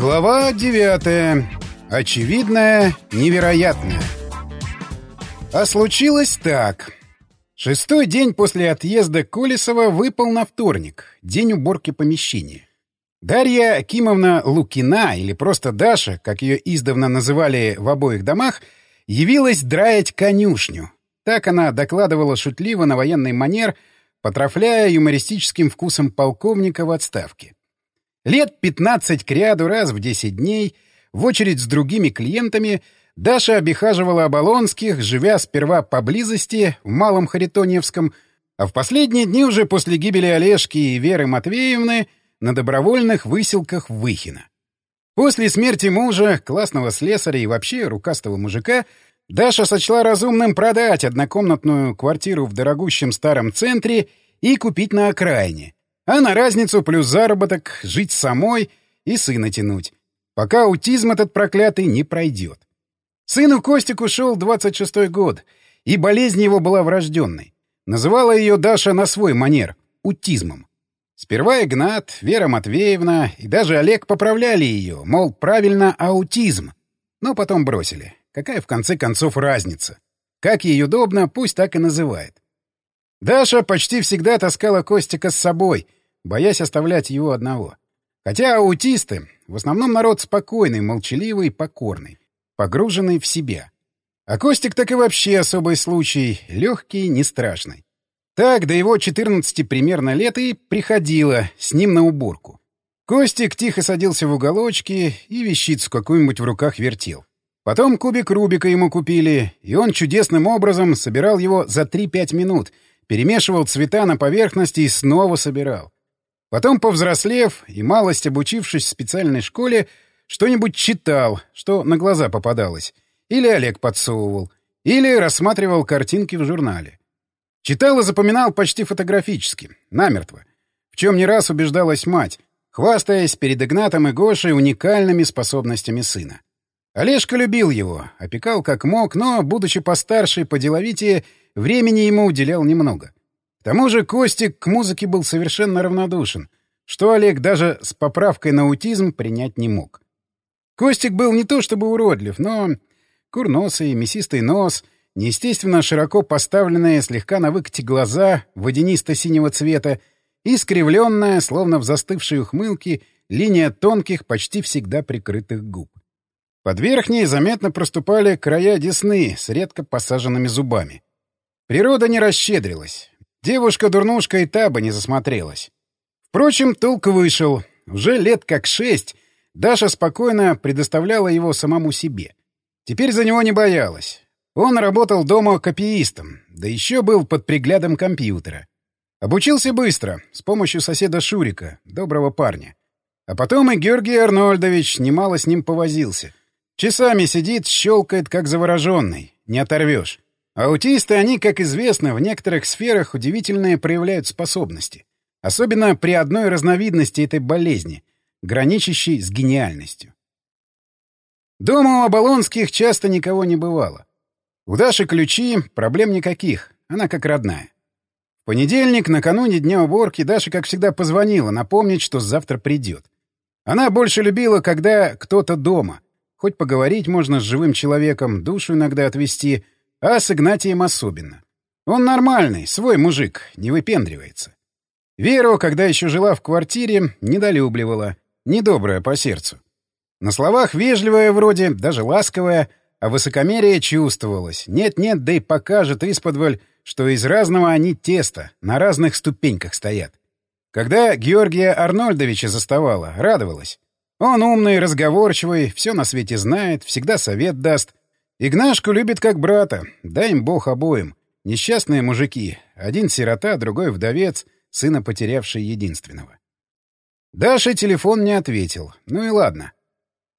Глава 9. Очевидное, невероятное. А случилось так. Шестой день после отъезда Колесова выпал на вторник, день уборки помещения. Дарья Акимовна Лукина, или просто Даша, как ее издавна называли в обоих домах, явилась драять конюшню. Так она докладывала шутливо на военный манер, потрафляя юмористическим вкусом полковника в отставке. Лет 15 к ряду раз в 10 дней, в очередь с другими клиентами, Даша обихаживала Оболонских, живя сперва поблизости, в Малом Харитоньевском, а в последние дни уже после гибели Олежки и Веры Матвеевны на добровольных выселках в Выхино. После смерти мужа, классного слесаря и вообще рукастого мужика, Даша сочла разумным продать однокомнатную квартиру в дорогущем старом центре и купить на окраине — а на разницу плюс заработок жить самой и сына тянуть, пока аутизм этот проклятый не пройдет. Сыну Костику шел 26-й год, и болезнь его была врожденной. Называла ее Даша на свой манер — утизмом. Сперва Игнат, Вера Матвеевна и даже Олег поправляли ее, мол, правильно аутизм. Но потом бросили. Какая в конце концов разница? Как ей удобно, пусть так и называет. Даша почти всегда таскала Костика с собой — боясь оставлять его одного. Хотя аутисты — в основном народ спокойный, молчаливый, покорный, погруженный в себя. А Костик так и вообще особый случай, легкий, не страшный. Так до его 14 примерно лет и приходила с ним на уборку. Костик тихо садился в уголочке и вещицу какую-нибудь в руках вертел. Потом кубик Рубика ему купили, и он чудесным образом собирал его за 3-5 минут, перемешивал цвета на поверхности и снова собирал. Потом, повзрослев и малость обучившись в специальной школе, что-нибудь читал, что на глаза попадалось. Или Олег подсовывал. Или рассматривал картинки в журнале. Читал и запоминал почти фотографически, намертво. В чем не раз убеждалась мать, хвастаясь перед Игнатом и Гошей уникальными способностями сына. Олежка любил его, опекал как мог, но, будучи постарше и поделовитее, времени ему уделял немного. К тому же Костик к музыке был совершенно равнодушен, что Олег даже с поправкой на аутизм принять не мог. Костик был не то чтобы уродлив, но курносый, мясистый нос, неестественно широко поставленные, слегка на выкате глаза водянисто-синего цвета, искривленная, словно в застывшей ухмылке, линия тонких, почти всегда прикрытых губ. Под верхней заметно проступали края десны с редко посаженными зубами. Природа не расщедрилась. Девушка-дурнушка и та бы не засмотрелась. Впрочем, толк вышел. Уже лет как шесть Даша спокойно предоставляла его самому себе. Теперь за него не боялась. Он работал дома копиистом, да еще был под приглядом компьютера. Обучился быстро, с помощью соседа Шурика, доброго парня. А потом и Георгий Арнольдович немало с ним повозился. Часами сидит, щелкает, как завороженный. Не оторвешь. Аутисты, они, как известно, в некоторых сферах удивительные проявляют способности. Особенно при одной разновидности этой болезни, граничащей с гениальностью. Дома у Оболонских часто никого не бывало. У Даши ключи, проблем никаких, она как родная. В понедельник, накануне дня уборки, Даша, как всегда, позвонила, напомнить, что завтра придет. Она больше любила, когда кто-то дома. Хоть поговорить можно с живым человеком, душу иногда отвести — а с Игнатием особенно. Он нормальный, свой мужик, не выпендривается. Веру, когда еще жила в квартире, недолюбливала, недобрая по сердцу. На словах вежливая вроде, даже ласковая, а высокомерие чувствовалось. Нет-нет, да и покажет исподволь, что из разного они теста, на разных ступеньках стоят. Когда Георгия Арнольдовича заставала, радовалась. Он умный, разговорчивый, все на свете знает, всегда совет даст, Игнашку любит как брата, дай им бог обоим. Несчастные мужики. Один сирота, другой вдовец, сына потерявший единственного. Даша телефон не ответил. Ну и ладно.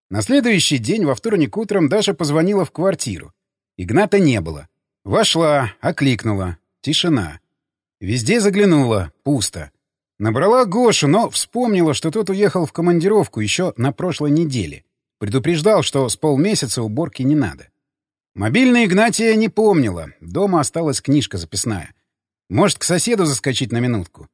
На следующий день, во вторник утром, Даша позвонила в квартиру. Игната не было. Вошла, окликнула. Тишина. Везде заглянула. Пусто. Набрала Гошу, но вспомнила, что тот уехал в командировку еще на прошлой неделе. Предупреждал, что с полмесяца уборки не надо. Мобильная Игнатия не помнила. Дома осталась книжка записная. Может, к соседу заскочить на минутку?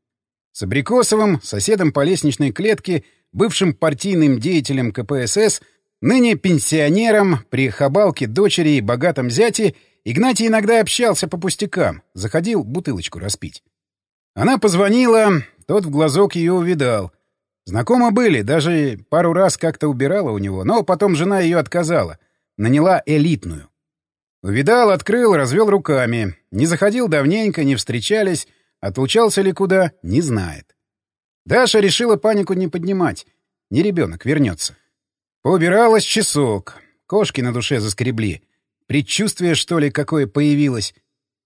С Абрикосовым, соседом по лестничной клетке, бывшим партийным деятелем КПСС, ныне пенсионером, при хабалке дочери и богатом зяте, Игнатий иногда общался по пустякам, заходил бутылочку распить. Она позвонила, тот в глазок ее увидал. Знакомы были, даже пару раз как-то убирала у него, но потом жена ее отказала. Наняла элитную. Увидал, открыл, развел руками. Не заходил давненько, не встречались, отлучался ли куда — не знает. Даша решила панику не поднимать. Не ребенок, вернется. Поубиралась часок. Кошки на душе заскребли. Предчувствие, что ли, какое появилось.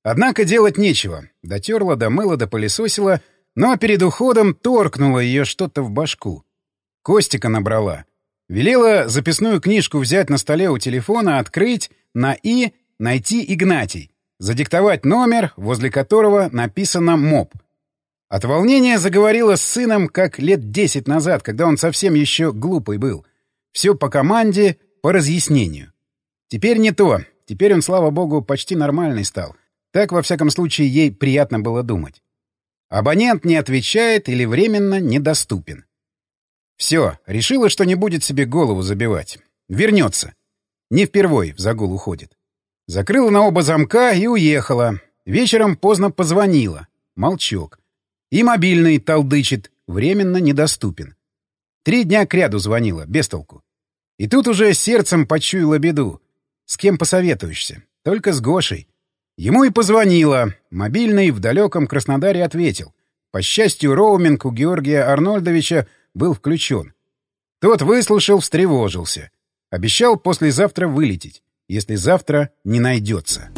Однако делать нечего. Дотерла, домыла, допылесосила, но перед уходом торкнуло ее что-то в башку. Костика набрала. Велела записную книжку взять на столе у телефона, открыть, на «и» найти Игнатий, задиктовать номер, возле которого написано «МОП». От волнения заговорила с сыном, как лет десять назад, когда он совсем еще глупый был. Все по команде, по разъяснению. Теперь не то. Теперь он, слава богу, почти нормальный стал. Так, во всяком случае, ей приятно было думать. Абонент не отвечает или временно недоступен. Все, решила, что не будет себе голову забивать. Вернется. Не впервой в загул уходит. Закрыла на оба замка и уехала. Вечером поздно позвонила. Молчок. И мобильный толдычит, временно недоступен. Три дня кряду звонила, без толку. И тут уже сердцем почуяла беду. С кем посоветуешься? Только с Гошей. Ему и позвонила. Мобильный в далеком Краснодаре ответил. По счастью, роуминг у Георгия Арнольдовича был включен. Тот выслушал, встревожился. Обещал послезавтра вылететь если завтра не найдется.